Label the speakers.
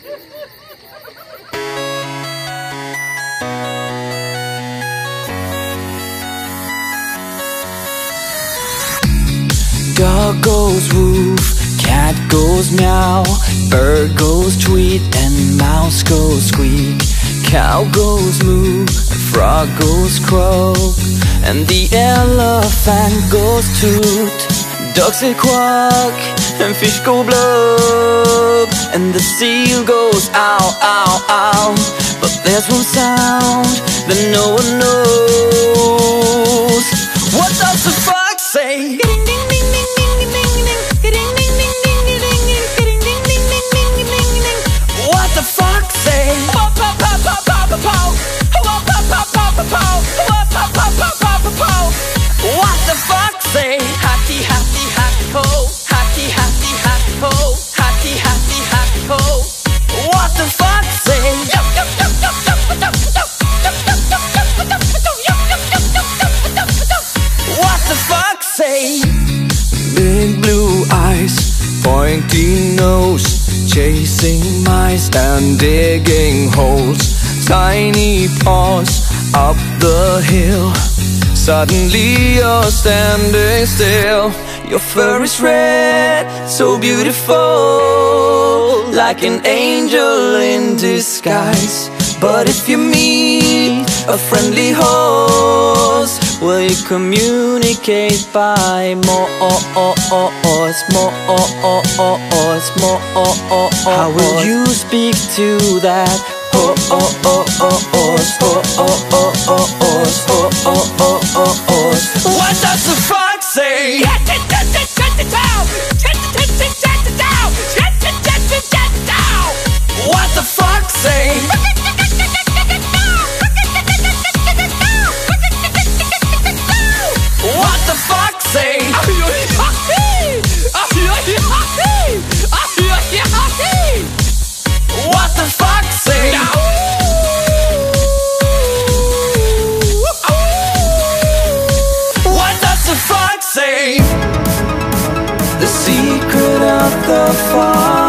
Speaker 1: Dog goes woof, cat goes meow, bird goes tweet, and mouse goes squeak. Cow goes moo, frog goes croak, and the elephant goes toot. Ducks say quack, and fish go blub, and the seal goes ow, ow, ow. But there's one sound that no one knows. What does the fox say? What What the fuck say? Big blue eyes, pointy nose, chasing mice and digging holes. Tiny paws up the hill. Suddenly you're standing still. Your fur is red, so beautiful, like an angel in disguise But if you meet a friendly horse, Will you communicate by Morse Morse Morse How will you speak to that horse? the fire.